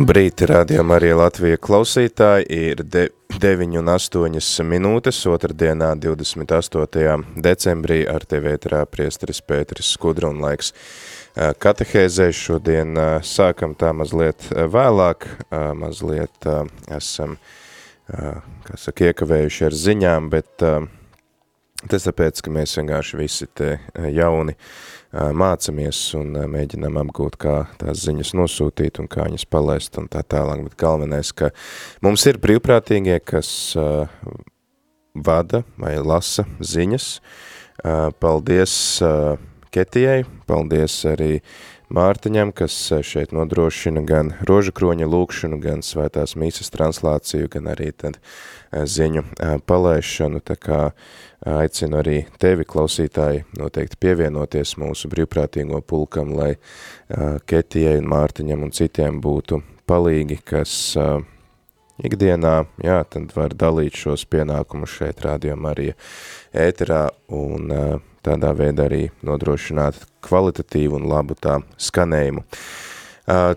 Brīti rādījumā arī Latvija klausītāji ir 9 un 8 minūtes, otrdienā 28. decembrī ar tevi ēterā priesteris Pēteris Skudra un laiks katehēzē. Šodien sākam tā mazliet vēlāk, mazliet esam, kā saka, iekavējuši ar ziņām, bet tas tāpēc, ka mēs vienkārši visi te jauni, mācamies un mēģinām apgūt, kā tās ziņas nosūtīt un kā viņas palaist un tā tālāk, bet galvenais, ka mums ir brīvprātīgie, kas vada vai lasa ziņas. Paldies Ketijai, paldies arī Mārtiņam, kas šeit nodrošina gan roža kroņa lūkšanu, gan svētās mīsas translāciju, gan arī tad ziņu palaišanu, tā kā aicinu arī tevi, klausītāji, noteikti pievienoties mūsu brīvprātīgo pulkam, lai Ketijai un Mārtiņam un citiem būtu palīgi, kas ikdienā, jā, tad var dalīt šos pienākumus šeit Radio Marija ēterā un tādā veidā arī nodrošināt kvalitatīvu un labu tā skanējumu.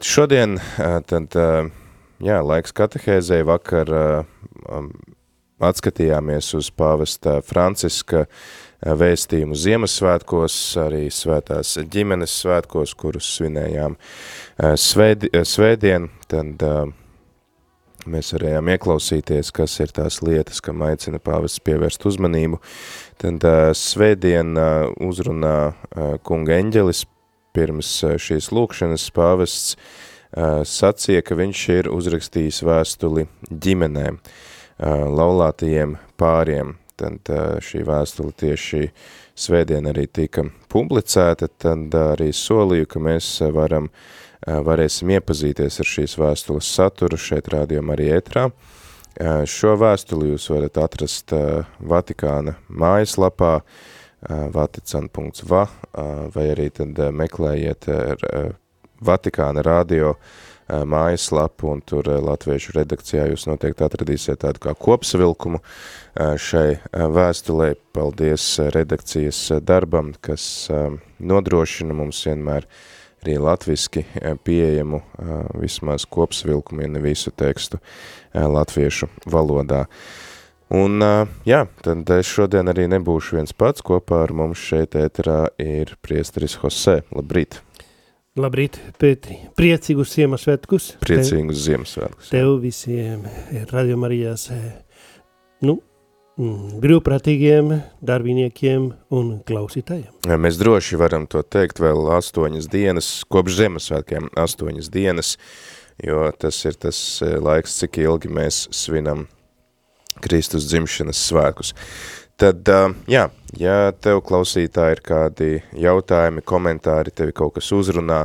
Šodien tad, jā, laiks katehēzei vakar atskatījāmies uz pāvesta Franciska vēstījumu Ziemassvētkos, arī svētās ģimenes svētkos, kurus svinējām svēdi, svētdien, tad mēs varējām ieklausīties, kas ir tās lietas, kam aicina pāvests pievērst uzmanību. Tad svētdien uzrunā kunga eņģelis pirms šīs lūkšanas pāvests sacīja, ka viņš ir uzrakstījis vēstuli ģimenēm laulātajiem pāriem. Tad šī vēstule tieši svētdien arī tika publicēta, tad arī solīju, ka mēs varam, varēsim iepazīties ar šīs vēstules saturu šeit rādījumā arī ētrā. Šo vēstuli jūs varat atrast Vatikāna mājaslapā vatican.va vai arī tad meklējiet Vatikāna radio uh, mājaslapu, un tur latviešu redakcijā jūs noteikti atradīsiet tādu kā kopsavilkumu šai vēstulē. Paldies redakcijas darbam, kas nodrošina mums vienmēr arī latviski pieejamu vismaz kopsavilkumu, ja ne visu tekstu latviešu valodā. Un, jā, tad es šodien arī nebūšu viens pats, kopā ar mums šeit ēterā ir priesteris Jose. Labrīt! Labrīt, Pētri. Priecīgus Ziemassvētkus. Priecīgus Ziemassvētkus. Tev visiem Radio Marijas, nu, brīvprātīgiem darbiniekiem un klausītājiem. Mēs droši varam to teikt vēl astoņas dienas, kopš Ziemassvētkiem astoņas dienas, jo tas ir tas laiks, cik ilgi mēs svinam Kristus dzimšanas svētkus. Tad, jā, ja tev klausītāji ir kādi jautājumi, komentāri, tevi kaut kas uzrunā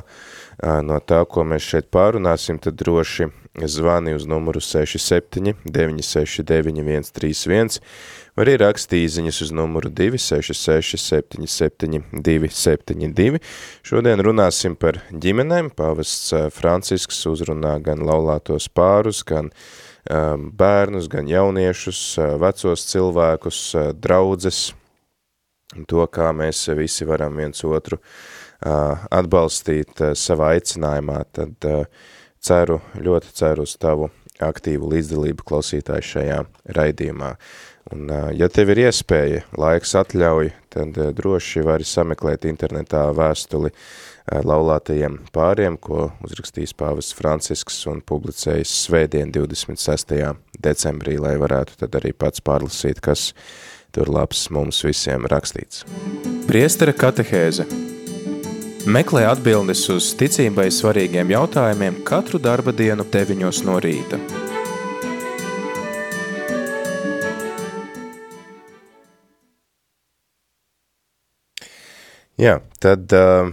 no tā, ko mēs šeit pārunāsim, tad droši zvani uz numuru 67 969 131, vai arī rakstī īziņas uz numuru 266 77 272. Šodien runāsim par ģimenēm, pāvests Francisks uzrunā gan laulātos pārus, gan uh, Um, bērnus, gan jauniešus, uh, vecos cilvēkus, uh, draudzes, to, kā mēs visi varam viens otru uh, atbalstīt savā aicinājumā, tad ceru, ļoti ceru uz tavu aktīvu līdzdalību klausītāju šajā raidījumā. Un, ja tev ir iespēja, laiks atļauj, tad droši vari sameklēt internetā vēstuli laulātajiem pāriem, ko uzrakstīs pāvis Francisks un publicējis svētdien 26. decembrī, lai varētu tad arī pats pārlasīt, kas tur labs mums visiem rakstīts. Priestera katehēze Meklē atbildes uz ticībai svarīgiem jautājumiem katru darba dienu 9 no rīta. Jā, tad uh,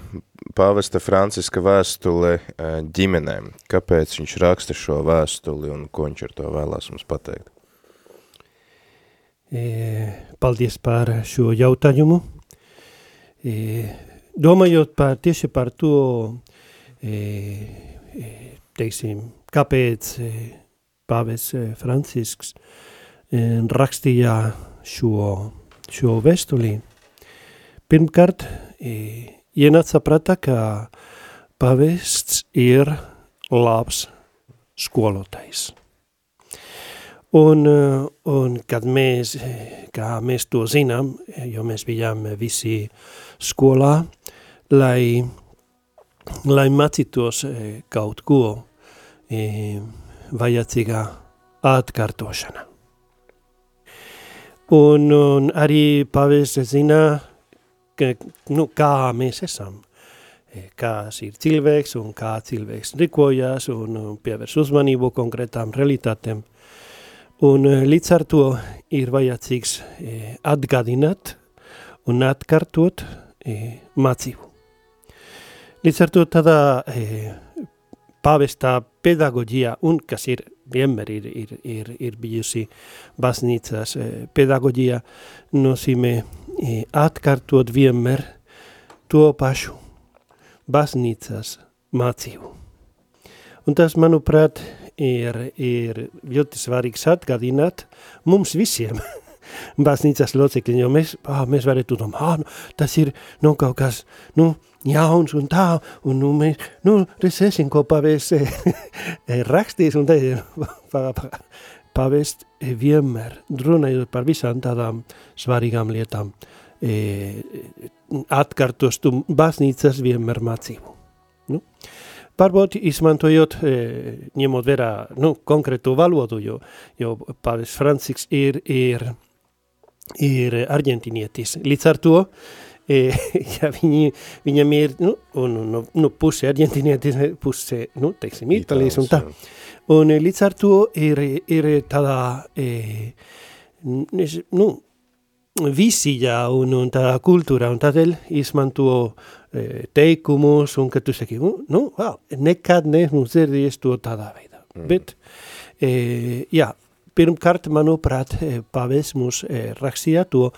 pāvesta Franciska vēstule uh, ģimenēm. Kāpēc viņš raksta šo vēstuli un ko viņš ar to vēlās mums pateikt? E, paldies par šo jautājumu. E, domājot par tieši par to, e, e, teiksim, kāpēc e, pāvis e, Francisks e, rakstīja šo, šo vēstuli, Pirmkārt, ienāca prātā, ka pavests ir labs skolotājs. Un, un kad mēs, kā mēs to zinām, jo mēs bijām visi skolā, lai, lai mācītos kaut ko vajadzīgā atkārtošana. Un, un arī pavests zina, ka, nu, kā mēs esam, e, kāds ir cilvēks un kā cilvēks rīkojas un pievērs uzmanību konkrētām realitātēm. Un e, līdz ar to ir vajadzīgs e, atgādināt un atkārtot mācību. Līdz ar to tādā pāvestā pedagoģijā un kas ir vienmēr ir, ir, ir, ir bijusi baznīcas pedagoģija, nozīmē atkārtot vienmēr to pašu baznīcas mācību. Un tas, manuprāt, ir, ir ļoti svarīgs atgādināt mums visiem baznīcas locekļiem, jo mēs, ah, mēs varētu domāt, ah, nu, tas ir nu, kaut kas, nu, jauns un tā, un nu, mēs, nu, redzēsim, ko pavēs rakstīs, un te pavēst vienmēr, runājot par visām tādām svarīgām lietām, atkārtos tu baznīcas vienmēr mācību. Nu? Varbūt izmantojot, ņemot vērā nu, konkrētu valodu, jo, jo pavēs Francisks ir, ir, ir argentinietis. Līdz ar to, e, ja viņi, viņam ir, nu, un, nu, nu puse argentinietis, puse, nu, teiksim, itālijas un tā. Jā Un eh, līdz ar to ir, ir tādā, e, nu, visijā un, un tādā kultūrā, un tādēļ izmanto e, teikumus, un kad tu saki, nu, nu wow, nekad neesmu dzirdējis to tādā veidā. Mm. Bet, e, jā, pirmkārt, manuprāt, pavēs mums e, rakstīja to,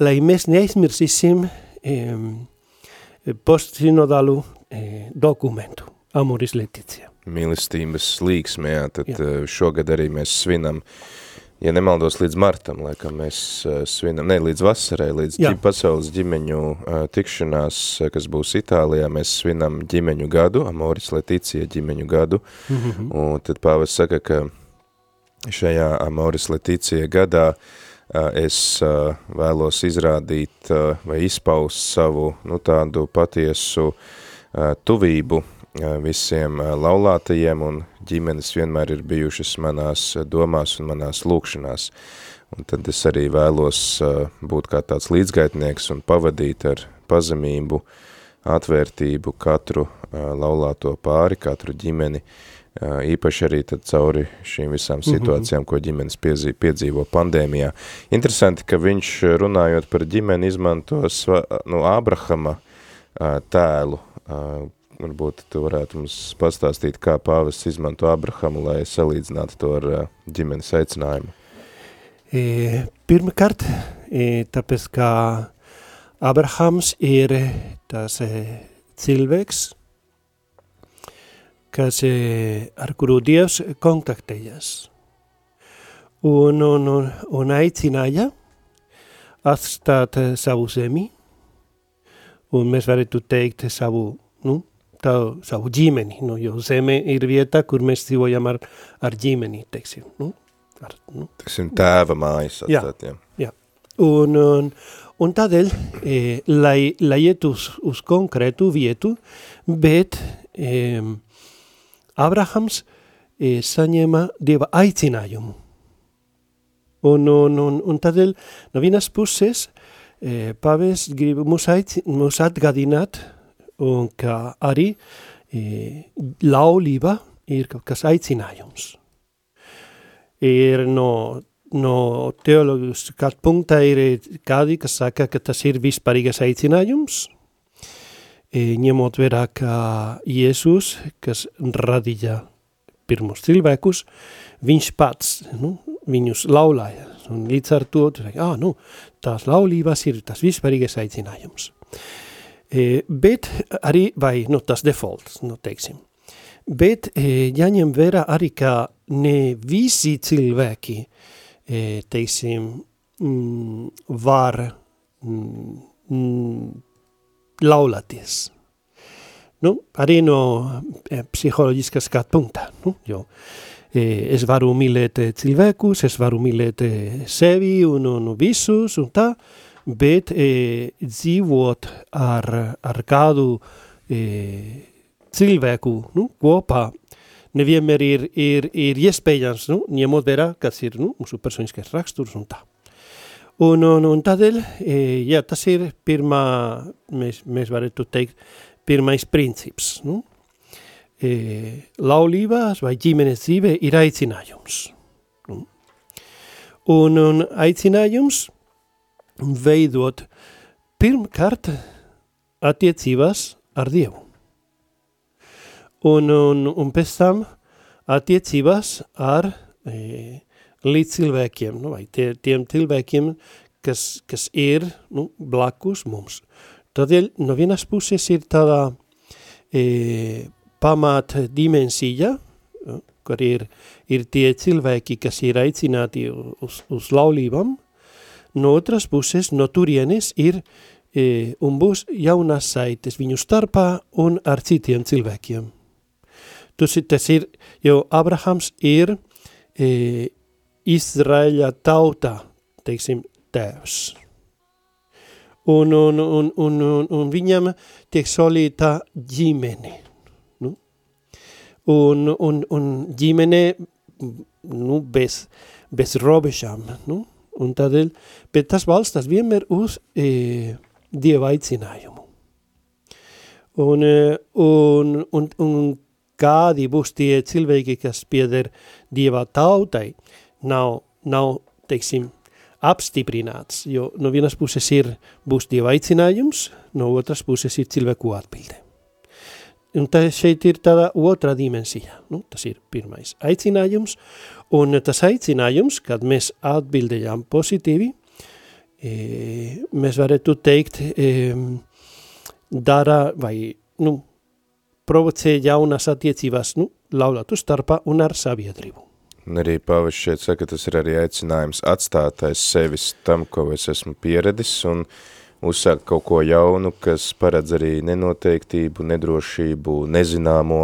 lai mēs neaizmirsīsim e, postsinodālu e, dokumentu, Amoris Leticija mīlestības līksmē, jā, tad jā. Eh, šogad arī mēs svinam, ja nemaldos līdz martam, laikam mēs eh, svinam, ne, līdz vasarai, līdz ģi, pasaules ģimeņu tikšanās, kas būs Itālijā, mēs svinam ģimeņu gadu, Amoris Leticija ģimeņu gadu, mm -hmm. un tad pāvis saka, ka šajā Amoris Leticija gadā uh, es uh, vēlos izrādīt vai izpaust savu, nu, tādu patiesu tuvību visiem laulātajiem un ģimenes vienmēr ir bijušas manās domās un manās lūkšanās. Un tad es arī vēlos būt kā tāds līdzgaitnieks un pavadīt ar pazemību, atvērtību katru laulāto pāri, katru ģimeni, īpaši arī tad cauri šīm visām mhm. situācijām, ko ģimenes piedzīvo pandēmijā. Interesanti, ka viņš runājot par ģimeni izmantos nu, Ābrahama tēlu, Varbūt tu varētu mums pastāstīt, kā pāvests izmanto Abrahamu, lai salīdzinātu to ar ģimenes aicinājumu. E, pirmkārt, e, tāpēc, kā Abrahams ir tas e, cilvēks, kas, e, ar kuru Dievs kontaktējas un, un, un, un aicināja atstāt savu zemi, un mēs varētu teikt savu, nu, tā, savu ģimeni, nu, jo zeme ir vieta, kur mēs dzīvojam ar, ar ģimeni, teiksim. Nu, ar, nu. Teiksim, tēva mājas atstāt, jā. jā. jā. Un, un, un tādēļ, e, lai, lai iet uz, uz konkrētu vietu, bet e, Abrahams e, saņēma Dieva aicinājumu. Un, un, un, un tādēļ no vienas puses e, pavés grib mūs, aici, mūs atgādināt, un ka arī e, laulība ir kaut kas aicinājums. Ir no, no teoloģijas skatu punktā ir kādi, kas saka, ka tas ir vispārīgas aicinājums, e, ņemot vērā, ka Jēzus, kas radīja pirmos cilvēkus, viņš pats nu, viņus laulāja. Un līdz ar to, ah, nu, tās laulības ir tas vispārīgais aicinājums. E, bet arī, vai nu, tas defaults, nu, teiksim. Bet e, jāņem vērā arī, ka ne visi cilvēki, e, teiksim, mm, var mm, mm, laulāties. Nu, arī no e, psiholoģiskā skatu punktā. Nu, jo, e, es varu mīlēt cilvēkus, es varu mīlēt sevi un, un visus un tā, bet e, dzīvot ar, ar kādu e, cilvēku nu, kopā nevienmēr ir, ir, ir iespējams, nu, ņemot vērā, kas ir nu, mūsu personiskais raksturs un tā. Un, un, un tādēļ, jā, tas ir pirmā, mēs, mēs varētu teikt, pirmais princips. Nu? E, laulībās vai ģimenes dzīve ir aicinājums. Nu? Un, un aicinājums veidot pirmkārt attiecībās ar Dievu. Un, un, un pēc tam attiecībās ar e, līdz cilvēkiem, nu, vai tie, tiem cilvēkiem, kas, kas ir nu, blakus mums. Tādēļ no vienas puses ir tāda e, pamata dimensija, kur ir, ir tie cilvēki, kas ir aicināti uz, uz laulībām, no otras puses, no turienes ir e, un būs jaunas saites viņu starpā un ar citiem cilvēkiem. Tas, tas ir, jo Abrahams ir e, Izraēļa tautā, teiksim, tēvs. Un, un, un, un, un, un viņam tiek solīta ģimene. Nu? Un, un, un ģimene nu, bez, bez robežām. Nu? Un tādēļ, bet tas balstās vienmēr uz e, Dieva aicinājumu. Un, e, un, un, un kādi būs tie cilvēki, kas pieder Dieva tautai, nav, nav teiksim, apstiprināts, jo no vienas puses ir būs Dieva aicinājums, no otras puses ir cilvēku atbilde. Un tā šeit ir tāda otra dimensija. Nu, tas ir pirmais aicinājums, un tas aicinājums, kad mēs atbildējām pozitīvi, e, mēs varētu teikt, e, dara vai nu, provocē jaunas attiecības nu, laulātu starpā un ar sabiedrību. Un arī Pāvis šeit saka, tas ir arī aicinājums atstāt aiz sevis tam, ko es esmu pieredis, un uzsākt kaut ko jaunu, kas paredz arī nenoteiktību, nedrošību, nezināmo,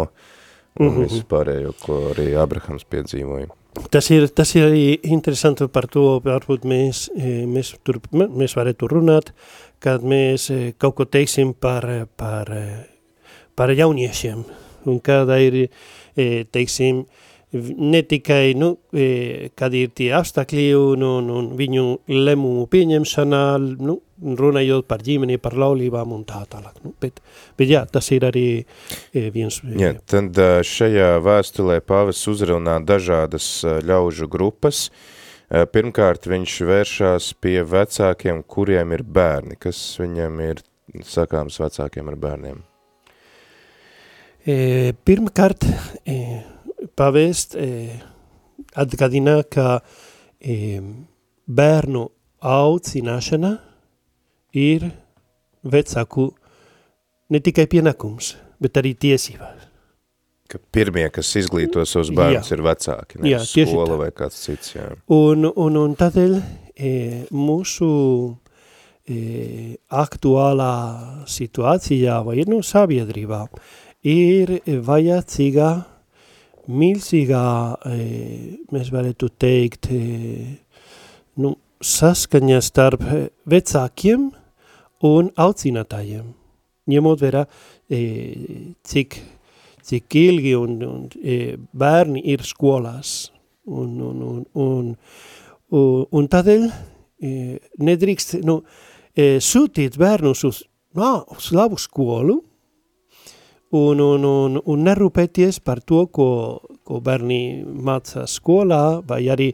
un mm -hmm. visu pārējo, ko arī Abrahams piedzīvoja. Tas ir, tas ir arī interesanti par to, varbūt mēs, e, mēs, tur, mēs varētu runāt, kad mēs e, kaut ko teiksim par, par e, par jauniešiem, un kāda ir, teiksim, ne tikai, nu, e, kad ir tie apstākļi un, un, un viņu lēmumu pieņemšanā, nu, runājot par ģimeni, par laulībām un tā tālāk. Nu, bet, bet jā, tas ir arī e, viens. Jā, tad šajā vēstulē pāvis uzrunā dažādas ļaužu grupas. Pirmkārt, viņš vēršās pie vecākiem, kuriem ir bērni. Kas viņam ir sakāms vecākiem ar bērniem? E, pirmkārt, e, pavēst e, atgādina, ka e, bērnu audzināšana ir vecāku ne tikai pienākums, bet arī tiesības. Ka pirmie, kas izglīto savus bērnus, ir vecāki, ne jā, skola vai kāds cits. Jā. Un, un, un tādēļ e, mūsu e, aktuālā situācijā vai nu sabiedrībā ir vajadzīga milzīgā, mēs varētu teikt, nu, saskaņa starp vecākiem un audzinātājiem, ņemot vērā, cik, cik ilgi un, un bērni ir skolās. Un, un, un, un, un, un tādēļ nedrīkst nu, sūtīt bērnus uz, nā, uz labu skolu, un, un, un, un nerūpēties par to, ko, ko bērni mācās skolā, vai arī,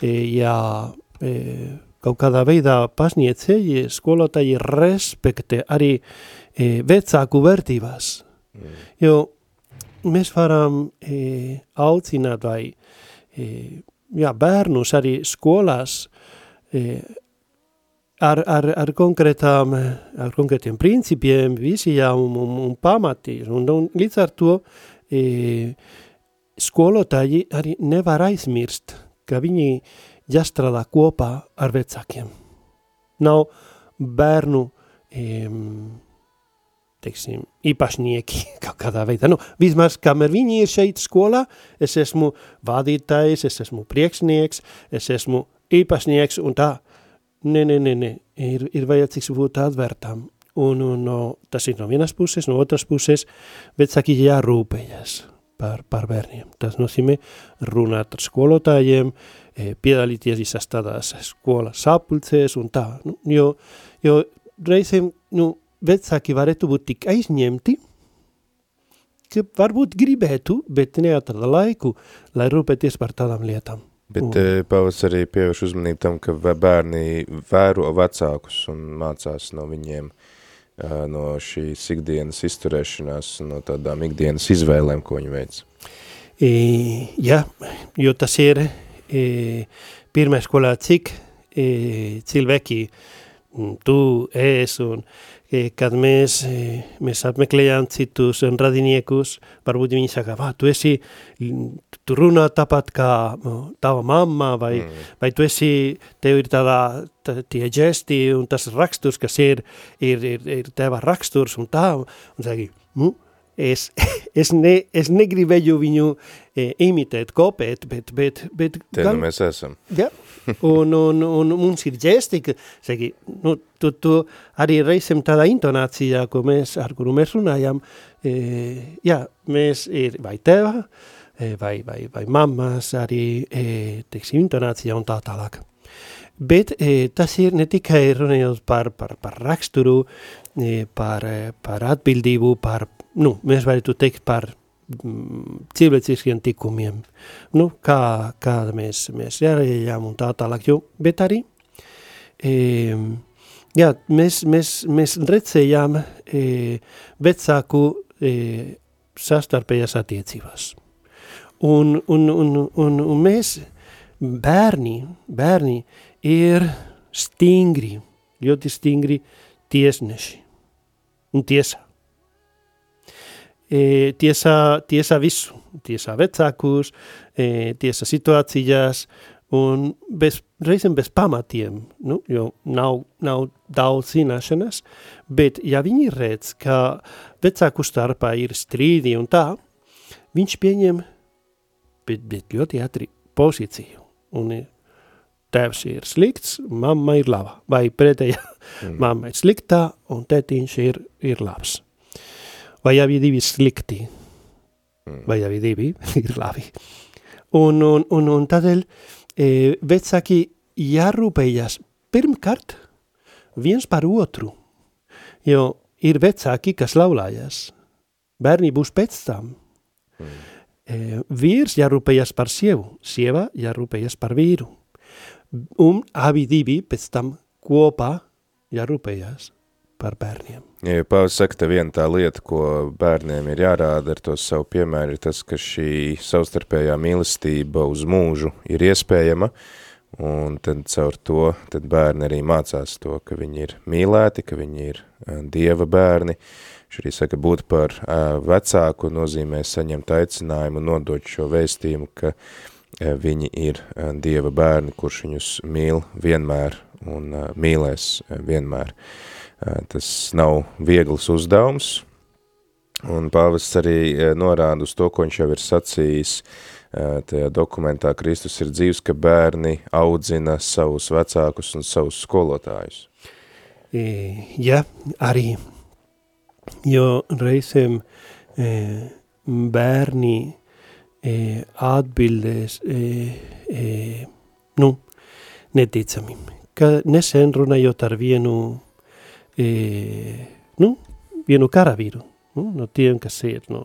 e, ja e, kaut kādā veidā pasniedzēji, skolotāji respektē arī e, vecāku vērtībās. Mm. Jo mēs varam e, aucināt vai e, jā, bērnus arī skolās e, ar, ar, ar, konkrētām, ar konkrētiem principiem, vizijām un, un, pamatiem. Un, un līdz ar to e, skolotāji arī nevar aizmirst, ka viņi jāstrādā kopā ar vecākiem. Nav bērnu um, teiksim, īpašnieki kaut kādā veidā. Nu, vismaz, kamēr viņi ir šeit skolā, es esmu vadītājs, es esmu priekšnieks, es esmu īpašnieks un tā. Nē, nē, nē, nē. Ir, ir vajadzīgs būt atvērtām. Un, un no, tas ir no vienas puses, no otras puses, saki jārūpējas par, par bērniem. Tas nozīmē runāt ar skolotājiem, e, piedalīties visās tādās skolas sapulcēs un tā. Nu, jo, jo reizēm, nu, vecāki varētu būt tik aizņemti, ka varbūt gribētu, bet neatrada laiku, lai rūpēties par tādām lietām. Bet uh, Pavas arī pievērš uzmanību tam, ka bērni vēro vecākus un mācās no viņiem uh, no šīs ikdienas izturēšanās, no tādām ikdienas izvēlēm, ko viņi veic. E, jā, jo tas ir e, pirmā skolā, cik e, cilvēki tu, es un kad mēs, mēs apmeklējām citus radiniekus, varbūt viņi saka, va, tu esi, tu runā tāpat kā tava mamma, vai, mm. vai tu esi, tev ir tādā, tā, tie ģesti un tas raksturs, kas ir, ir, ir, ir teva raksturs un tā, un saka, nu, es, es, ne, es negribēju viņu e, imitēt, kopēt, bet... bet, bet Te gan, nu mēs esam. Ja, un, un, un mums ir ģesti, ka, saki, nu, tu, tu arī reizem tādā intonācijā, ko mēs, ar kuru mēs runājam, e, jā, mēs ir vai teva, e, vai, vai, vai mammas arī, e, teiksim, intonācijā un tā tālāk. Bet e, tas ir ne tikai runājot par, par, par raksturu, e, par, par atbildību, par nu, mēs varētu teikt par mm, cilvēciskiem tikumiem, nu, kā, kā mēs, mēs reaģējām un tā tālāk, jo, bet arī, e, jā, mēs, mēs, mēs redzējām e, vecāku e, sastarpējās attiecībās. Un, un, un, un, un mēs, bērni, bērni ir stingri, ļoti stingri tiesneši un tiesā e, tiesā, tiesā visu, tiesā vecākus, e, tiesā situācijās, un bez, reizēm bez pamatiem, nu, jo nav, nav daudz zināšanas, bet ja viņi redz, ka vecāku starpā ir strīdi un tā, viņš pieņem, bet, bet ļoti ātri pozīciju, un tēvs ir slikts, mamma ir laba, vai pretējā, mm. mamma ir sliktā, un tētiņš ir, ir labs vai abi divi slikti, mm. vai abi divi ir labi. Un, un, un, un tādēļ e, vecāki jārūpējas pirmkārt viens par otru, jo ir vecāki, kas laulājas, bērni būs pēc tam. Mm. E, vīrs jārūpējas par sievu, sieva jārūpējas par vīru. Un abi divi pēc tam kopā jārūpējas par bērniem. Ja Pāvils saka, ka viena tā lieta, ko bērniem ir jārāda ar to savu piemēru, ir tas, ka šī savstarpējā mīlestība uz mūžu ir iespējama, un tad caur to tad bērni arī mācās to, ka viņi ir mīlēti, ka viņi ir dieva bērni. Viņš arī saka, būt par vecāku nozīmē saņemt aicinājumu nodot šo vēstījumu, ka viņi ir dieva bērni, kurš viņus mīl vienmēr un mīlēs vienmēr. Tas nav viegls uzdevums, un pāvests arī norāda uz to, ko viņš jau ir sacījis tajā dokumentā Kristus ir dzīvs, ka bērni audzina savus vecākus un savus skolotājus. Ja, arī, jo reizēm bērni atbildēs, nu, neticami. Nesen runājot ar vienu e, nu, vienu karavīru, nu, no? Tiem, kas ir no,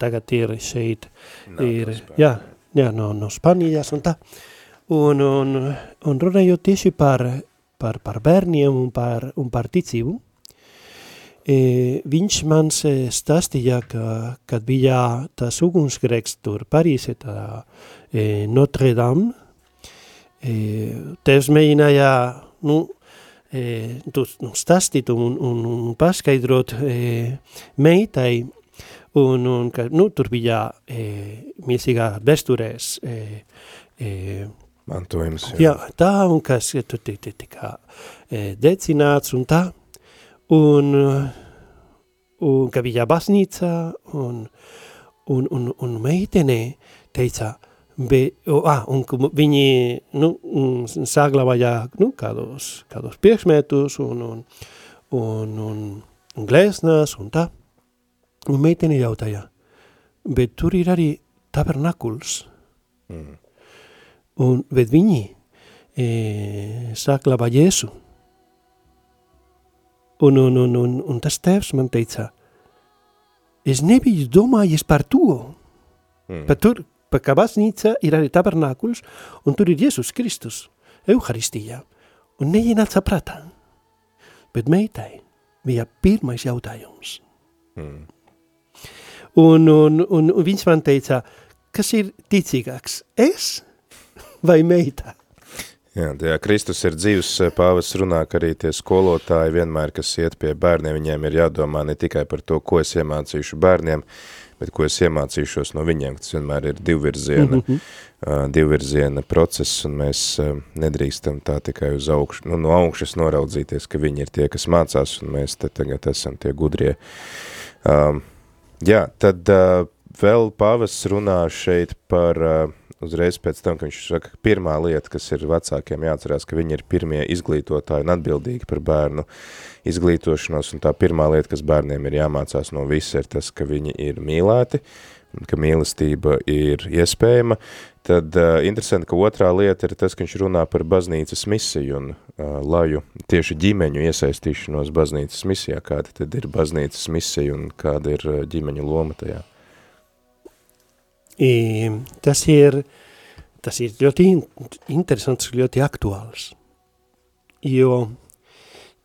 tagad ir šeit, no, ir, no jā, jā, no, no Spanijas un tā, un, un, un runājot tieši par, par, par bērniem un par, un par ticību, e, viņš man stāstīja, ka, kad bija tas ugunsgrēks tur Parīzē, tā e, Notre Dame, e, tevs mēģināja, nu, e, tu, nu, stāstīt un, un, un paskaidrot e, meitai, un, un ka, nu, tur bija e, milzīgā besturēs e, e, Mantojums. Jā. jā, tā, un kas tur tika tika decināts un tā, un, un ka bija baznīca, un, un, un, un meitene teica, be, o, ah, un viņi, nu, saglabāja, nu, kādos, kādos priekšmetus, un, un, un, un, un glēsnās, un tā, un meitene jautāja, bet tur ir arī tabernakuls, mm. Un, bet viņi e, saklaba Jēzu. Un, un, un, un, un tas tēvs man teica, es nebiju domājis par to, mm. par tur, par kā baznīca ir arī tabernākuls, un tur ir Jēzus Kristus, Euharistijā, un neienāca prātā. Bet meitai bija pirmais jautājums. Mm. Un, un, un, un viņš man teica, kas ir ticīgāks, es vai meita. Jā, tajā Kristus ir dzīves pāvis runā, ka arī tie skolotāji vienmēr, kas iet pie bērniem, viņiem ir jādomā ne tikai par to, ko es iemācīšu bērniem, bet ko es iemācīšos no viņiem, tas vienmēr ir divvirziena, mm -hmm. uh, divvirziena process, un mēs uh, nedrīkstam tā tikai uz augšu, nu, no augšas noraudzīties, ka viņi ir tie, kas mācās, un mēs te tagad esam tie gudrie. Um, jā, tad uh, vēl pāvis runā šeit par uh, uzreiz pēc tam, ka viņš saka, ka pirmā lieta, kas ir vecākiem jāatcerās, ka viņi ir pirmie izglītotāji un atbildīgi par bērnu izglītošanos, un tā pirmā lieta, kas bērniem ir jāmācās no visa, ir tas, ka viņi ir mīlēti, ka mīlestība ir iespējama, tad uh, interesanti, ka otrā lieta ir tas, ka viņš runā par baznīcas misiju un uh, laju tieši ģimeņu iesaistīšanos baznīcas misijā, kāda tad ir baznīcas misija un kāda ir uh, ģimeņu loma tajā. I, tas ir, tas ir ļoti in, interesants, ļoti aktuāls, jo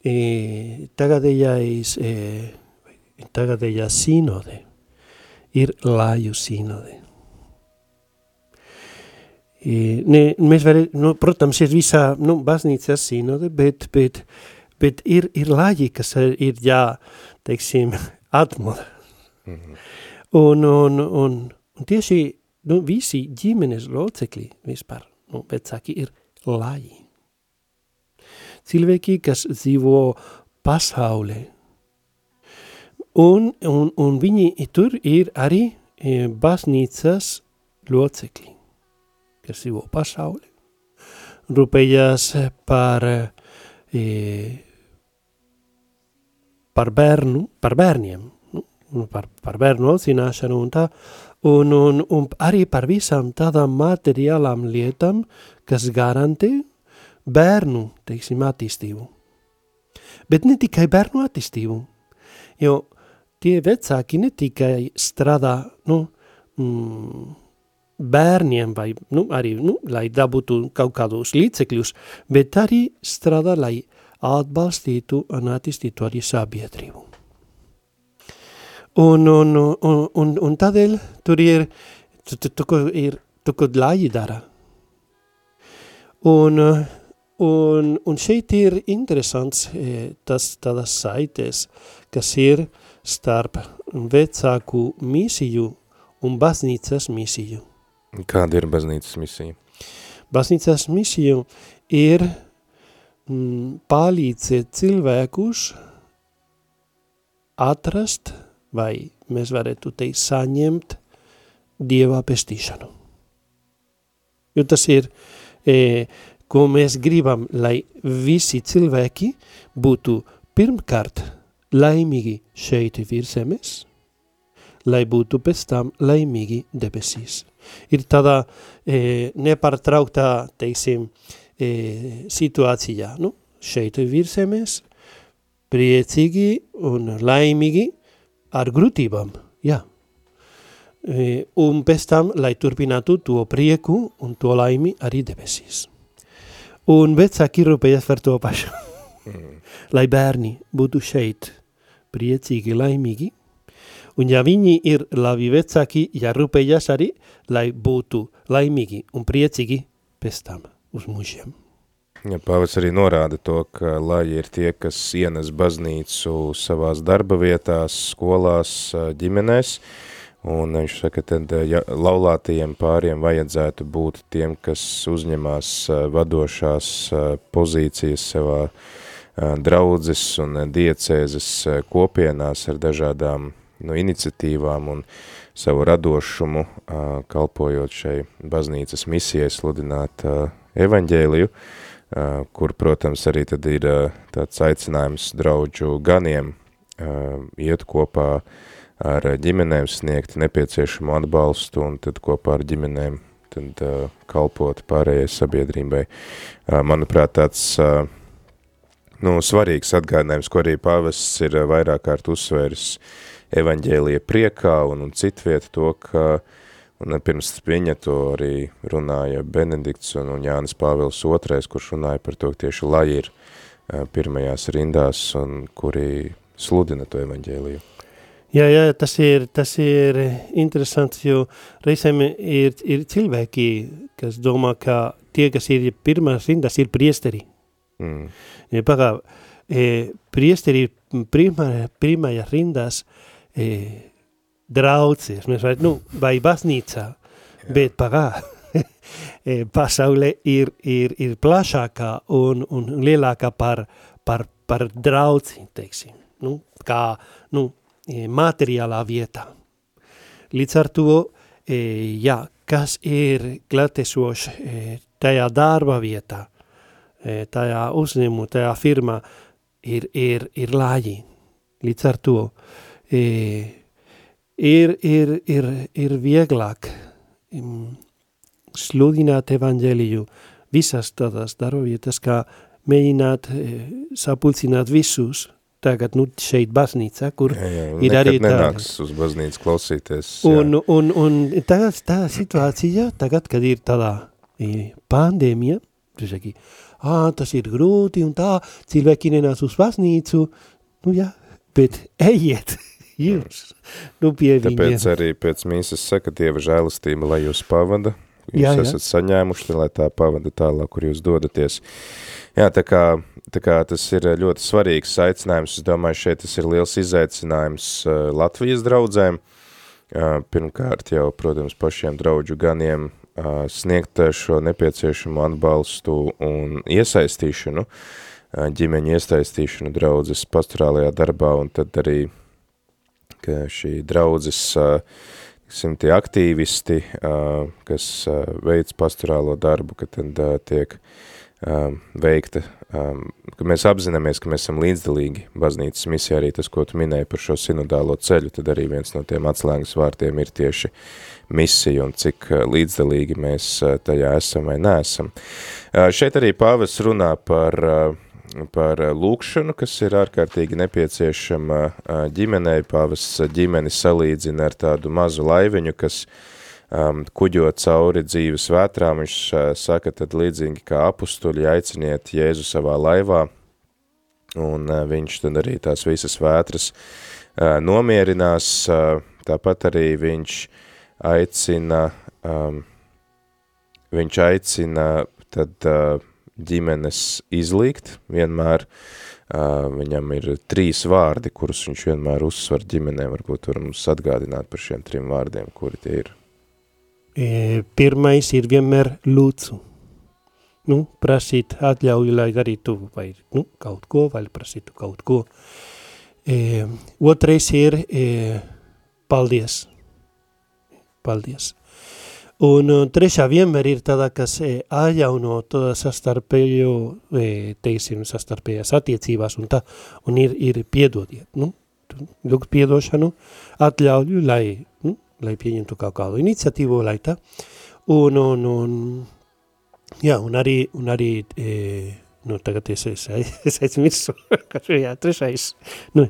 e, tagadējais, e, tagadējā sīnode ir lāju sīnode. E, ne, mēs var, nu, protams, ir visā, nu, baznīcas sīnode, bet, bet, bet ir, ir lāji, kas ir jā, teiksim, atmoda. Mm -hmm. Un, un, Un tieši nu, visi ģimenes locekļi vispār, nu, vecāki ir laji. Cilvēki, kas dzīvo pasaulē. Un, un, un viņi tur ir arī e, baznīcas locekļi, kas dzīvo pasaulē. Rūpējas par, e, par bērnu, par bērniem, nu, par, par bērnu audzināšanu un tā, un, un, un arī par visām tādām materiālām lietām, kas garantē bērnu, teiksim, attīstību. Bet ne tikai bērnu attīstību, jo tie vecāki ne tikai strādā, nu, mm, bērniem vai, nu, arī, nu, lai dabūtu kaut kādus līdzekļus, bet arī strādā, lai atbalstītu un attīstītu arī sabiedrību. Un, un, un, un, un tādēļ tur ir, tu, tu, tu, ir, tu, ko lāji dara. Un, un, un šeit ir interesants e, tas tādas saites, kas ir starp vecāku misiju un baznīcas misiju. Kāda ir baznīcas misija? Baznīcas misija ir mm, palīdzēt cilvēkus atrast vai mēs varētu teikt saņemt Dieva pestīšanu. Jo tas ir, e, ko mēs gribam, lai visi cilvēki būtu pirmkārt laimīgi šeit virs zemes, lai būtu pēc tam laimīgi debesīs. Ir tādā e, nepārtrauktā, teiksim, e, situācijā, nu, šeit virs zemes, priecīgi un laimīgi ar grūtībām, jā. E, un pēc tam, lai turpinātu to prieku un to laimi arī debesīs. Un vecāki rūpējas par to pašu. Mm. lai bērni būtu šeit priecīgi, laimīgi, un ja viņi ir labi vecāki, jārūpējas arī, lai būtu laimīgi un priecīgi pēc tam uz mūžiem. Ja, Pāvils arī norāda to, ka lai ir tie, kas ienes baznīcu savās darba vietās, skolās, ģimenēs, un viņš saka, tad ja, laulātajiem pāriem vajadzētu būt tiem, kas uzņemās vadošās pozīcijas savā draudzes un diecēzes kopienās ar dažādām nu, iniciatīvām un savu radošumu, kalpojot šai baznīcas misijai sludināt evaņģēliju, kur, protams, arī tad ir tāds aicinājums draudžu ganiem iet kopā ar ģimenēm, sniegt nepieciešamo atbalstu un tad kopā ar ģimenēm tad kalpot pārējai sabiedrībai. Manuprāt, tāds nu, svarīgs atgādinājums, ko arī pavests ir vairāk kārt uzsvēris evaņģēlija priekā un, un citviet to, ka uh, Un pirms viņa to arī runāja Benedikts un, un Jānis Pāvils II, kurš runāja par to, ka tieši lai ir pirmajās rindās un kuri sludina to evaņģēliju. Jā, jā, tas ir, tas ir interesants, jo reizēm ir, ir cilvēki, kas domā, ka tie, kas ir pirmās rindas, ir priesteri. Mm. Ja, pagā, e, priesteri pirmā, pirmajās rindās e, draudzes, mēs vai, nu, vai baznīcā, Jā. bet pagā, e, pasaule ir, ir, ir plašākā un, un lielākā par, par, par draudzi, teiksim, nu, kā, nu, e, materiālā vietā. Līdz ar to, e, jā, kas ir klatesoši e, tajā darba vietā, e, tajā uzņēmu, tajā firmā, ir, ir, ir lāji. Līdz ar to, e, ir, ir, ir, ir vieglāk sludināt evaņģēliju visas tādās darbvietas, kā mēģināt e, sapulcināt visus. Tagad nu šeit baznīca, kur jā, jā, ir arī tā. nenāks uz baznīcu klausīties. Jā. Un, un, un tagad tā situācija, tagad, kad ir tādā e, pandēmija, saki, ā, tas ir grūti un tā, cilvēki nenāc uz baznīcu, nu jā, bet ejiet, jūs. Nu, pie Tāpēc viņiem. arī pēc mīsas saka, Dieva žēlastība, lai jūs pavada, jūs Jā, jā. esat saņēmuši, lai tā pavada tālāk, kur jūs dodaties. Jā, tā kā, tā kā tas ir ļoti svarīgs aicinājums, es domāju, šeit tas ir liels izaicinājums uh, Latvijas draudzēm, uh, pirmkārt jau, protams, pašiem draudžu ganiem uh, sniegt šo nepieciešamo atbalstu un iesaistīšanu, ģimeņu iesaistīšanu draudzes pastorālajā darbā, un tad arī ka šī draudzes tiksim, tie aktīvisti, kas veic pastorālo darbu, ka tad tiek veikta, ka mēs apzināmies, ka mēs esam līdzdalīgi baznīcas misijā, arī tas, ko tu minēji par šo sinodālo ceļu, tad arī viens no tiem atslēgas vārtiem ir tieši misija un cik līdzdalīgi mēs tajā esam vai neesam. Šeit arī pāvis runā par par eh, lūkšanu, kas ir ārkārtīgi nepieciešama eh, ģimenei. Pāvis ģimeni salīdzina ar tādu mazu laiviņu, kas um, kuģo cauri dzīves vētrām. Viņš uh, saka, tad līdzīgi kā apustuļi aiciniet Jēzu savā laivā, un uh, viņš tad arī tās visas vētras uh, nomierinās. Uh, tāpat arī viņš aicina, um, viņš aicina tad uh, ģimenes izlīgt, vienmēr uh, viņam ir trīs vārdi, kurus viņš vienmēr uzsver ģimenēm, varbūt var mums atgādināt par šiem trim vārdiem, kuri tie ir. E, pirmais ir vienmēr lūdzu. Nu, prasīt atļauju, lai darītu vai nu, kaut ko, vai prasītu kaut ko. E, otrais ir e, paldies. Paldies. Un uh, trešā vienmēr ir tāda, kas e, atjauno to sastarpējo, e, teiksim, sastarpējās attiecībās un tā, un ir, ir piedodiet, nu, lūgt piedošanu, atļauju, lai, nu, lai pieņemtu kaut kādu iniciatīvu, lai tā, un, un, un, jā, un arī, un arī, e, nu, tagad es, es, es aizmirsu, kas ir, jā, trešais, nu,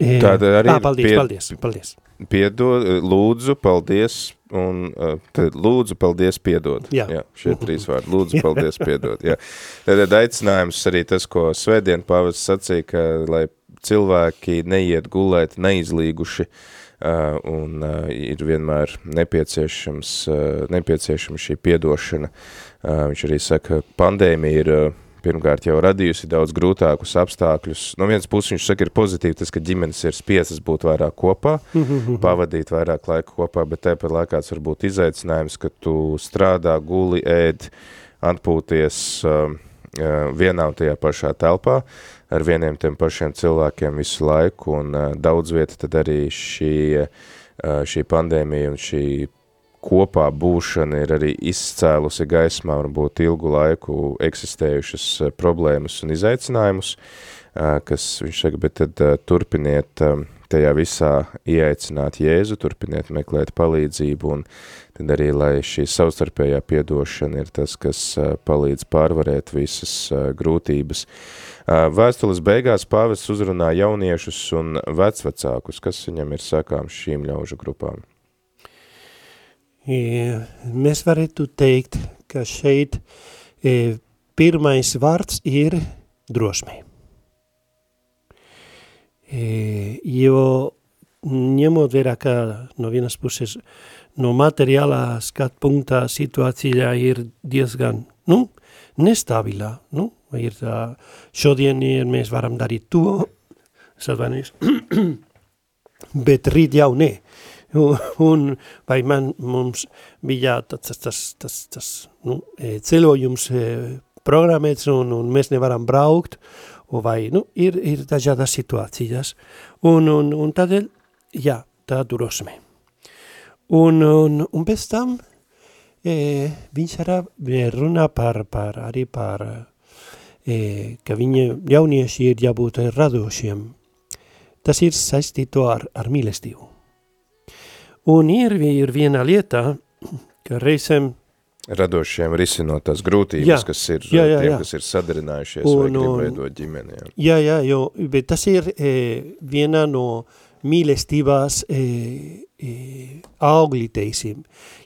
e, Tāda arī ā, paldies, pie, paldies, paldies. Piedod, lūdzu, paldies, un uh, tad lūdzu, paldies, piedod. Jā. jā šie trīs vārdi. Lūdzu, paldies, piedod. Jā. Tad aicinājums arī tas, ko svētdien pavads sacīja, ka, lai cilvēki neiet gulēt neizlīguši, uh, un uh, ir vienmēr nepieciešams, uh, nepieciešama šī piedošana. Uh, viņš arī saka, pandēmija ir uh, pirmkārt jau radījusi daudz grūtākus apstākļus. No vienas puses viņš saka, ir pozitīvi tas, ka ģimenes ir spiesas būt vairāk kopā, pavadīt vairāk laika kopā, bet tāpat laikā tas var būt izaicinājums, ka tu strādā, guli, ēd, atpūties uh, vienā un tajā pašā telpā ar vieniem tiem pašiem cilvēkiem visu laiku, un uh, daudz vieta tad arī šī, uh, šī pandēmija un šī kopā būšana ir arī izcēlusi gaismā varbūt ilgu laiku eksistējušas problēmas un izaicinājumus, kas viņš saka, bet tad turpiniet tajā visā ieaicināt Jēzu, turpiniet meklēt palīdzību un tad arī, lai šī savstarpējā piedošana ir tas, kas palīdz pārvarēt visas grūtības. Vēstules beigās pāvests uzrunā jauniešus un vecvecākus, kas viņam ir sakāms šīm ļaužu grupām. E, mēs varētu teikt, ka šeit e, pirmais vārds ir drosme. E, jo ņemot vērā, ka no vienas puses no materiālā skatpunktā situācijā ir diezgan, nu, nestabilā, nu, ir tā, šodien ir, mēs varam darīt to, es atvainojos, bet rīt jau ne. Un vai man, mums bija tas, tas, tas, tas, nu, e, ceļojums e, programmēts un, un mēs nevaram braukt, vai nu, ir, ir dažādas situācijas. Un, un, un tādēļ, jā, tā drosme. Un, un, un pēc tam e, viņš arī runā par, par, arī par, e, ka viņa jaunieši ir jābūt radošiem. Tas ir saistīto ar, ar mīlestību. Un ir, ir viena lieta, ka reizēm radošiem risinot tās grūtības, jā, kas ir jā, jā, tiem, jā. kas ir sadarinājušies un, vai grib veidot ģimeni. Jā, jā, jā jo, bet tas ir e, viena no mīlestības e, e, augļi, teiksim.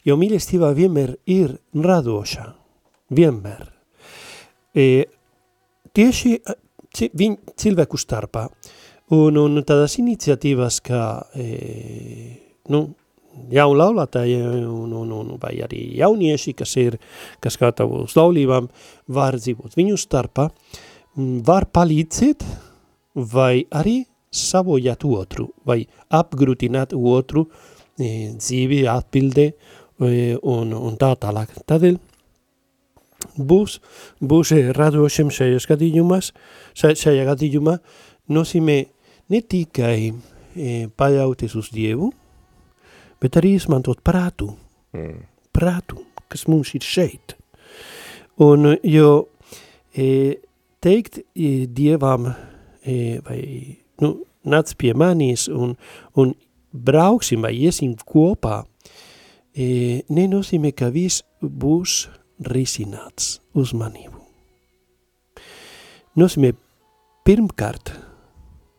Jo mīlestība vienmēr ir radoša. Vienmēr. E, tieši viņ, cilvēku starpā. Un, un tādas iniciatīvas, kā e, nu, jaunu laulātāji un, un, un, vai arī jaunieši, kas ir, kas gatavu uz laulībām, var dzīvot viņu starpā, var palīdzēt vai arī savojāt otru, vai apgrūtināt otru e, dzīvi, atbilde e, un, un tā tālāk. Tādēļ būs, būs radošiem šajā skatījumās, šajā gadījumā nozīmē ne tikai e, paļauties uz Dievu, bet arī izmantot prātu, mm. prātu, kas mums ir šeit. Un, jo e, teikt e, Dievam, e, vai, nu, nāc pie manīs un, un brauksim vai iesim kopā, e, nenozīmē, ka viss būs risināts uzmanību. Nozīmē pirmkārt,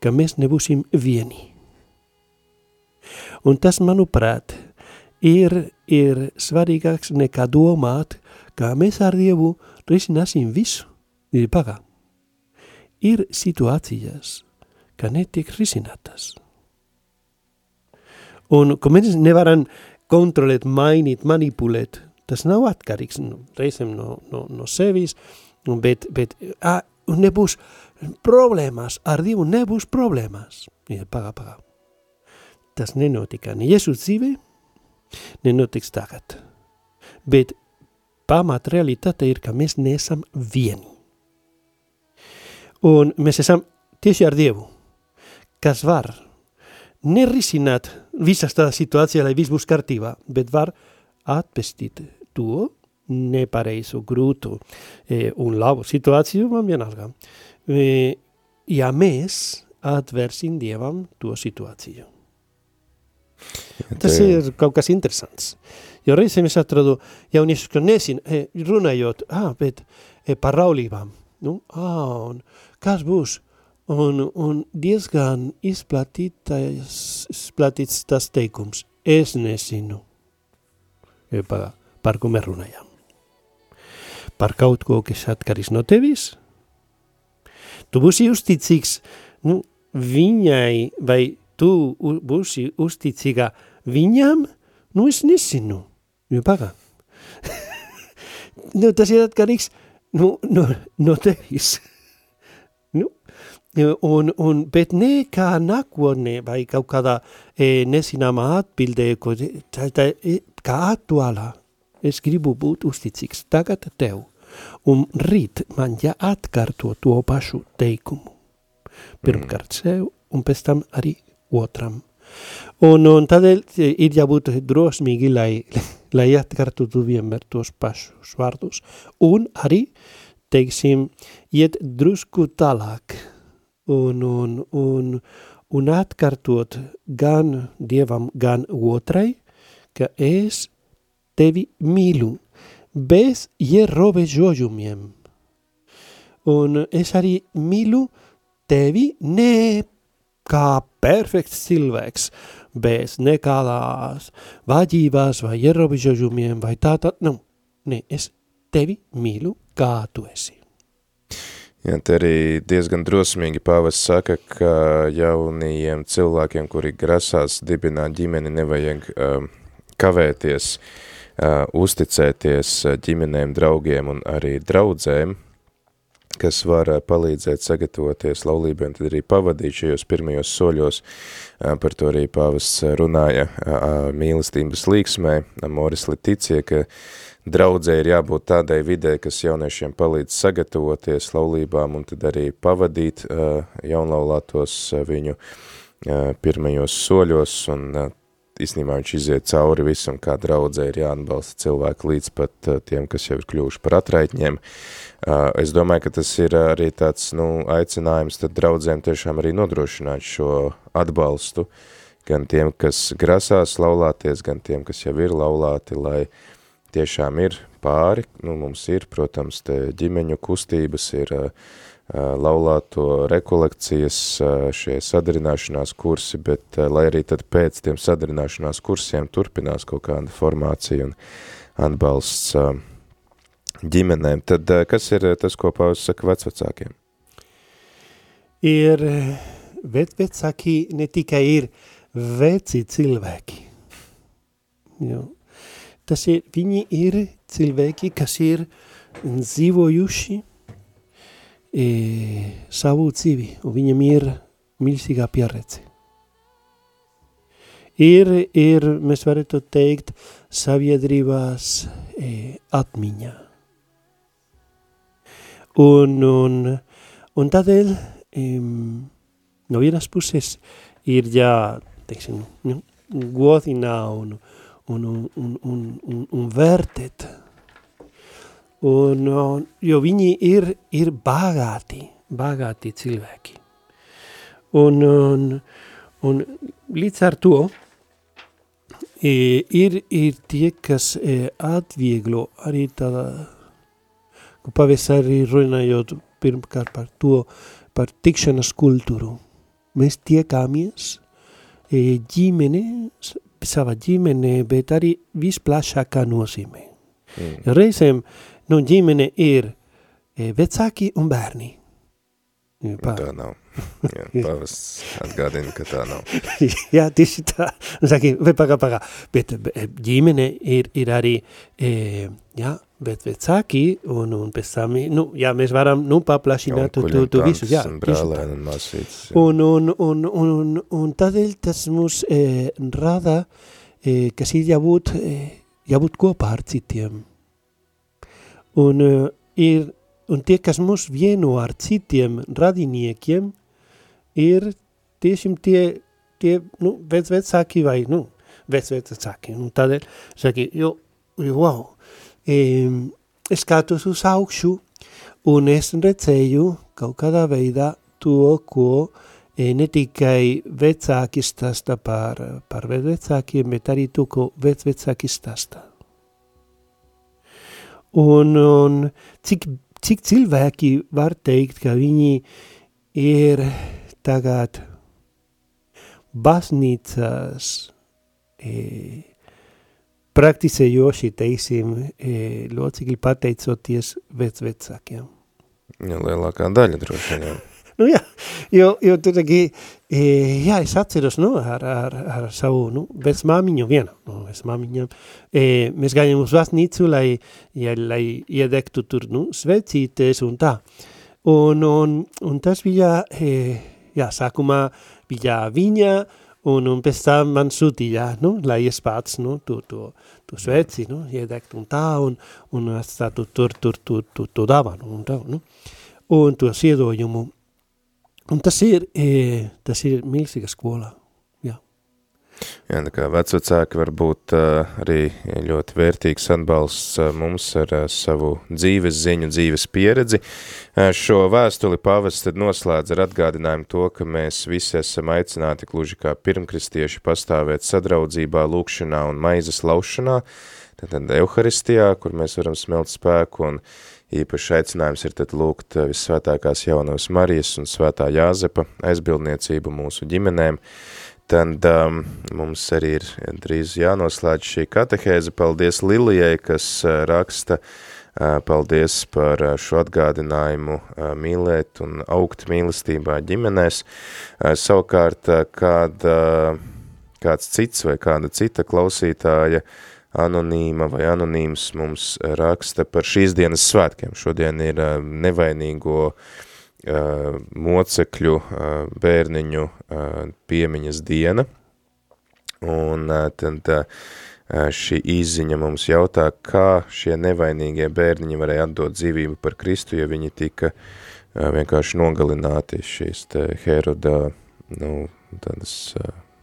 ka mēs nebūsim vieni. Un tas, manuprāt, ir, ir svarīgāks nekā domāt, kā mēs ar Dievu risināsim visu. Ir pagā. Ir situācijas, ka netiek risinātas. Un, ko mēs nevaram kontrolēt, mainīt, manipulēt, tas nav atkarīgs nu, reizēm no, no, no sevis, bet, bet a, nebūs problēmas, ar Dievu nebūs problēmas. Ir pagā, pagā tas nenotika ne Jēzus dzīvē, nenotiks tagad. Bet pamat realitāte ir, ka mēs neesam vieni. Un mēs esam tieši ar Dievu, kas var nerisināt visas tādas situācijas, lai viss būs kārtībā, bet var atpestīt to nepareizu, grūtu e, un labu situāciju, man vienalga. E, ja mēs atvērsim Dievam to situāciju. Tas ir kaut kas interesants. Jo reizēm es atradu jauniešus, ka nezinu, e, runājot, ah, bet e, par raulībām. Nu, ah, un kas būs? Un, un diezgan izplatīts tas teikums. Es nezinu. E, par, par ko mēs runājām. Par kaut ko, kas atkarīgs no tevis. Tu būsi uzticīgs, nu, viņai, vai tu būsi uzticīga viņam, nu es nesinu. Jo pagā. nu, tas ir atkarīgs nu, no, no tevis. nu, un, un, bet ne kā nākotnē vai kaut kādā e, nesināmā atbildē, ko, tā, tā, e, kā aktuālā. Es gribu būt uzticīgs tagad tev. Un rīt man jāatkārto to pašu teikumu. Pirmkārt sev un pēc tam arī otram. Un, un tādēļ ir jābūt drosmīgi, lai, lai atkārtotu vienmēr tos pašus vārdus. Un arī, teiksim, iet drusku tālāk un, un, un, un atkārtot gan Dievam, gan otrai, ka es tevi mīlu bez ierobežojumiem. Un es arī mīlu tevi ne kā perfekts cilvēks, bez nekādās vāģībās vai ierobežojumiem vai tā tā, nu, ne, es tevi mīlu, kā tu esi. Jā, te arī diezgan drosmīgi pāvis saka, ka jaunajiem cilvēkiem, kuri grasās dibināt ģimeni, nevajag uh, kavēties, uh, uzticēties ģimenēm, draugiem un arī draudzēm, kas var palīdzēt sagatavoties laulībai un tad arī pavadīt šajos pirmajos soļos. Par to arī pāvests runāja mīlestības līksmē, Moris Leticija, ka draudzē ir jābūt tādai vidē, kas jauniešiem palīdz sagatavoties laulībām un tad arī pavadīt jaunlaulātos viņu pirmajos soļos un īstenībā viņš iziet cauri visam, kā draudzē ir jāatbalsta cilvēki līdz pat tiem, kas jau ir kļuvuši par atraitņiem. Es domāju, ka tas ir arī tāds, nu, aicinājums tad draudzēm tiešām arī nodrošināt šo atbalstu, gan tiem, kas grasās laulāties, gan tiem, kas jau ir laulāti, lai tiešām ir pāri, nu, mums ir, protams, te ģimeņu kustības, ir uh, laulāto rekolekcijas, šie sadarināšanās kursi, bet lai arī tad pēc tiem sadarināšanās kursiem turpinās kaut kāda formācija un atbalsts ģimenēm, tad kas ir tas, ko Pāvils saka vecvecākiem? Ir vecvecāki ne tikai ir veci cilvēki, jo, tas ir, viņi ir cilvēki, kas ir dzīvojuši, e, savu dzīvi, un viņam ir milzīga pieredze. Ir, ir, mēs varētu teikt, sabiedrības e, atmiņa. Un, un, un tādēļ, um, no vienas puses, ir jā, teiksim, nu, godinā un, un, un, un, un, un vērtēt Un, un, jo viņi ir, ir bagāti, bagāti cilvēki. Un, un, un līdz ar to e, ir, ir tie, kas e, atvieglo arī tāda, ko pavis arī runājot pirmkārt par to, par tikšanas kultūru. Mēs tiekāmies e, ģimene, savā ģimenē, bet arī visplašākā nozīmē. Mm. Reizēm nu, ģimene ir e, vecāki un bērni. Pa. Tā nav. Jā, pavas atgādina, ka tā nav. Jā, tieši tā. Saki, vai pagā, pagā. Bet ģimene ir, ir arī, e, jā, bet vecāki, un, un pēc tam, nu, jā, mēs varam, nu, paplašināt tu, tu, tu visu, jā. Un brālēn un māsītes. Un, un, un, un, un, un tādēļ tas mums e, rada, e, kas ir jābūt, e, jābūt kopā ar citiem. Un, uh, ir, un tie, kas mūs vieno ar citiem radiniekiem, ir tiešām tie, tie nu, vec vecāki vai, nu, vec vecāki. Un tādēļ, saki, jo, jo wow, e, es skatos uz augšu, un es redzēju kaut kādā veidā to, ko e, ne tikai vecāki stāsta par, par vecākiem, bet arī to, ko vec vecāki stāsta. Un, un cik, cik cilvēki var teikt, ka viņi ir tagad baznīcas e, praktizējoši, teiksim, e, locekļi pateicoties vec vecākiem. Ja, lielākā daļa droši vien. nu jā, jo, jo tur arī, e, jā, es atceros, nu, ar, ar, ar savu, nu, vecmāmiņu vienu, nu, vecmāmiņam, e, mēs gājām uz vasnīcu, lai, ja, lai iedegtu tur, nu, svecītes un tā. Un, un, un tas bija, e, jā, sākumā bija viņa, un, un pēc tam man sūtīja, nu, lai es pats, nu, to, to, to sveci, nu, iedegt un tā, un, un atstātu tur, tur, tur, tur, to dāvanu un tā, nu, un to ziedojumu. Un tas ir, e, tas ir milzīga skolā. Jā, tā kā vecvecāki var būt uh, arī ļoti vērtīgs atbalsts uh, mums ar savu dzīves ziņu, dzīves pieredzi. Šo vēstuli pavests tad noslēdz ar atgādinājumu to, ka mēs visi esam aicināti gluži kā pirmkristieši pastāvēt sadraudzībā, lūkšanā un maizes laušanā, tad Euharistijā, kur mēs varam smelt spēku un īpaši aicinājums ir tad lūgt vissvētākās jaunavas Marijas un svētā Jāzepa aizbildniecību mūsu ģimenēm, tad um, mums arī ir drīz jānoslēdz šī katehēze. Paldies Lilijai, kas uh, raksta, uh, paldies par uh, šo atgādinājumu uh, mīlēt un augt mīlestībā ģimenēs. Uh, savukārt, uh, kāda, kāds cits vai kāda cita klausītāja anonīma vai anonīms mums raksta par šīs dienas svētkiem. Šodien ir uh, nevainīgo uh, mocekļu bērniņu piemiņas diena, un tad šī izziņa mums jautā, kā šie nevainīgie bērniņi varēja atdot dzīvību par Kristu, ja viņi tika vienkārši nogalināti šīs te Heroda, nu, tādas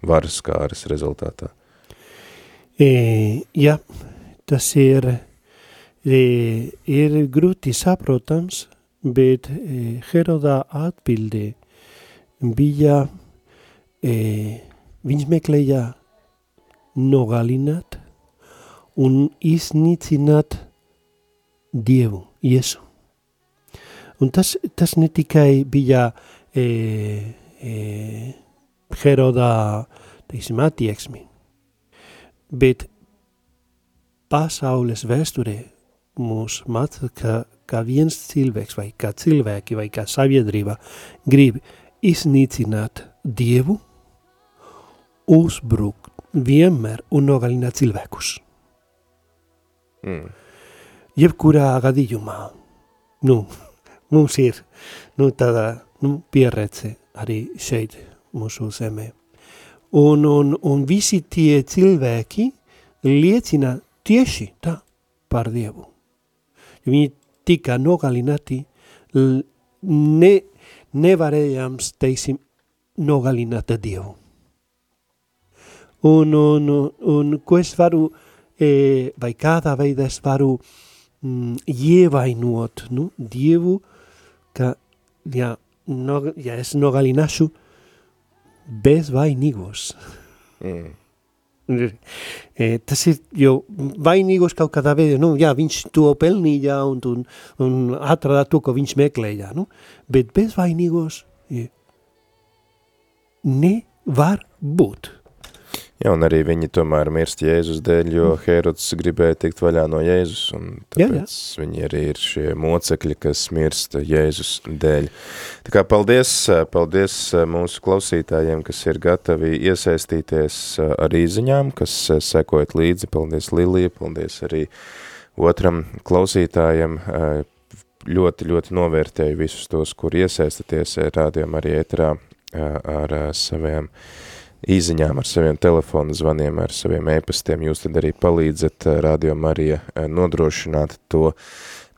varas kāras rezultātā. E, jā, tas ir, e, ir grūti saprotams, bet eh, Herodā atbilde bija, eh, viņš meklēja nogalināt un iznīcināt Dievu, Jēzu. Un tas, tas ne tikai bija eh, eh, Herodā, teiksim, attieksmi, bet pasaules vēsturē mūs māca, ka kā viens cilvēks vai kā cilvēki vai kā sabiedrība grib iznīcināt Dievu, uzbrukt vienmēr un nogalināt cilvēkus. Mm. Jebkurā gadījumā, nu, mums ir nu, tāda nu, pieredze arī šeit mūsu zemē. Un, un, un visi tie cilvēki liecina tieši tā par Dievu. Viņi tika nogalināti, ne, nevarējām, teiksim, nogalināt Dievu. Un, un, un ko es varu, e, vai kādā veidā es varu mm, ievainot nu, Dievu, ka, ja, no, ja es nogalināšu bezvainīgos. Mm. E, tas ir jau vainīgos kaut kādā veidā, nu, jā, viņš to pelnīja un, un, un atrada to, ko viņš meklēja, nu, bet bezvainīgos e, nevar būt. Jā, un arī viņi tomēr mirst Jēzus dēļ, jo mm. Herods gribēja tikt vaļā no Jēzus, un tāpēc jā, jā. viņi arī ir šie mocekļi, kas mirst Jēzus dēļ. Tā kā paldies, paldies mūsu klausītājiem, kas ir gatavi iesaistīties ar īziņām, kas sekojat līdzi, paldies Lilija, paldies arī otram klausītājiem, ļoti, ļoti novērtēju visus tos, kur iesaistaties rādījumā arī ēterā ar saviem īziņām, ar saviem telefonu zvaniem, ar saviem e-pastiem, jūs tad arī palīdzat eh, Radio Marija eh, nodrošināt to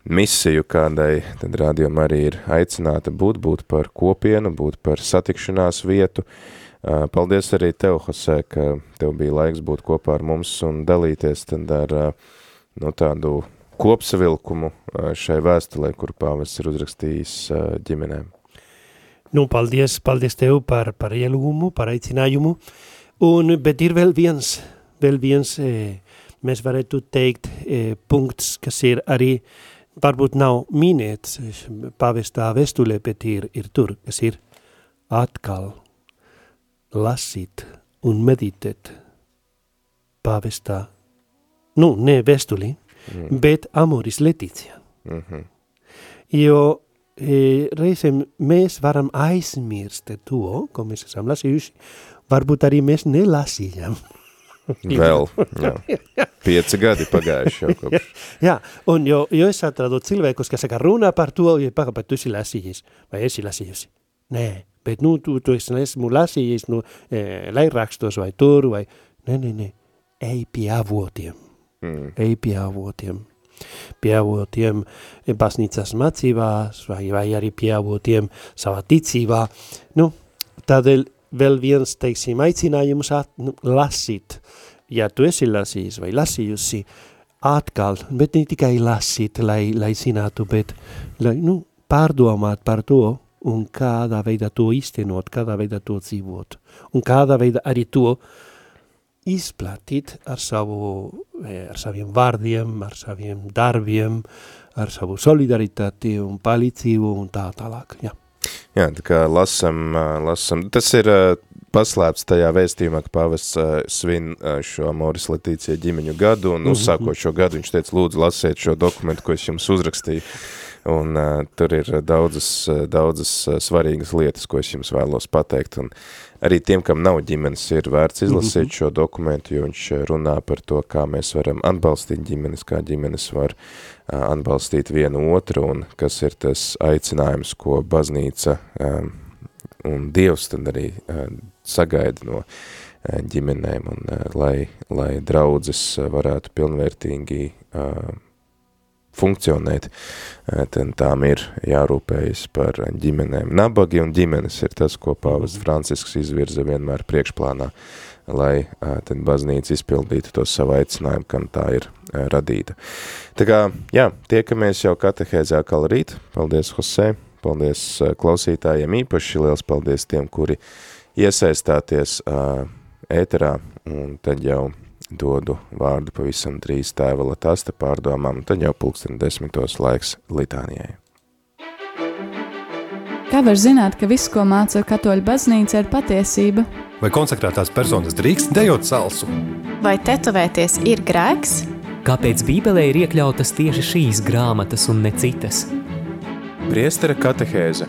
misiju, kādai tad Radio Marija ir aicināta būt, būt par kopienu, būt par satikšanās vietu. Eh, paldies arī tev, Jose, ka tev bija laiks būt kopā ar mums un dalīties tad ar no nu, tādu kopsavilkumu šai vēstulē, kur pāvests ir uzrakstījis ģimenēm. Nu, paldies, paldies tev par, par ielūgumu, par aicinājumu. Un, bet ir vēl viens, vēl viens eh, mēs varētu teikt, eh, punkts, kas ir arī, varbūt nav minēts pavestā vēstulē, bet ir, ir tur, kas ir atkal lasīt un meditēt pavestā, nu, ne vēstuli, mm. bet amoris leticija. Mm -hmm. Jo e, reizēm mēs varam aizmirst to, ko mēs esam lasījuši, varbūt arī mēs nelasījām. Vēl, jā. Pieci gadi pagājuši jau kopš. jā, un jo, jo es atradu cilvēkus, kas saka, runā par to, ja paka, bet tu esi lasījis, vai esi lasījusi. Nē, bet nu, tu, tu esi esmu lasījis, nu, e, laikrakstos vai tur, vai, nē, nē, nē, ej pie avotiem, mm. ej pie avotiem pie avotiem baznīcas mācībās vai, vai arī pie avotiem savā ticībā. Nu, tādēļ vēl viens, teiksim, aicinājums at, nu, lasīt. Ja tu esi lasījis vai lasījusi atkal, bet ne tikai lasīt, lai, lai zinātu, bet lai, nu, pārdomāt par to un kādā veidā to iztenot, kādā veidā to dzīvot un kādā veidā arī to uh, izplatīt ar, savu, eh, ar saviem vārdiem, ar saviem darbiem, ar savu solidaritāti un palīdzību un tā tālāk. Jā, Jā tā kā lasam, lasam, tas ir paslēpts tajā vēstījumā, ka pavests svin šo Moris Letīcija ģimeņu gadu un mhm, uzsākot mhm. šo gadu viņš teica, lūdzu lasiet šo dokumentu, ko es jums uzrakstīju un uh, tur ir daudzas, daudzas svarīgas lietas, ko es jums vēlos pateikt, un arī tiem, kam nav ģimenes, ir vērts izlasīt mm -hmm. šo dokumentu, jo viņš runā par to, kā mēs varam atbalstīt ģimenes, kā ģimenes var uh, atbalstīt vienu otru, un kas ir tas aicinājums, ko baznīca um, un Dievs tad arī uh, sagaida no ģimenēm, un lai, lai draudzes varētu pilnvērtīgi uh, funkcionēt, tad tām ir jārūpējas par ģimenēm. Nabagi un ģimenes ir tas, ko pāvests mhm. Francisks izvirza vienmēr priekšplānā, lai tad baznīca izpildītu to savu aicinājumu, kam tā ir radīta. Tā kā, jā, tiekamies jau katehēzē kal rīt. Paldies, Jose! Paldies klausītājiem īpaši, liels paldies tiem, kuri iesaistāties ēterā, un tad jau dodu vārdu pavisam drīz tēva Latasta pārdomām, tad jau pulksten desmitos laiks litānijai. Kā var zināt, ka viss, ko māca katoļu baznīca, ir patiesība? Vai konsekrētās personas drīkst dejot salsu? Vai tetovēties ir grēks? Kāpēc Bībelē ir iekļautas tieši šīs grāmatas un ne citas? Priestera katehēze